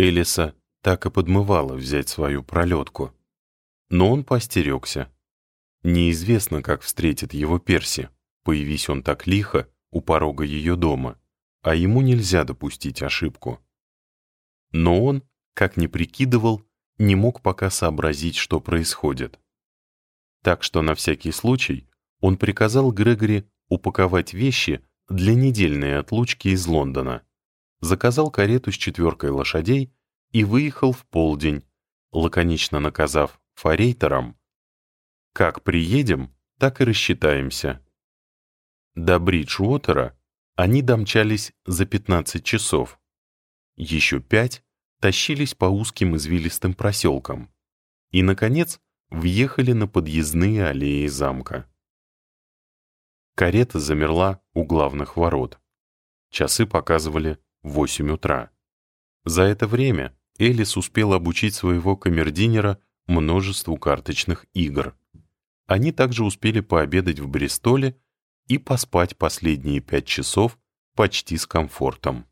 Элиса так и подмывала взять свою пролетку. Но он постерегся. Неизвестно, как встретит его Перси, появись он так лихо у порога ее дома, а ему нельзя допустить ошибку. Но он, как ни прикидывал, не мог пока сообразить, что происходит. Так что на всякий случай он приказал Грегори упаковать вещи для недельной отлучки из Лондона, заказал карету с четверкой лошадей и выехал в полдень, лаконично наказав форейтерам «Как приедем, так и рассчитаемся». До Бриджуотера они домчались за 15 часов. Еще пять тащились по узким извилистым проселкам и, наконец, въехали на подъездные аллеи замка. Карета замерла у главных ворот. Часы показывали 8 утра. За это время Элис успел обучить своего камердинера множеству карточных игр. Они также успели пообедать в Бристоле и поспать последние пять часов почти с комфортом.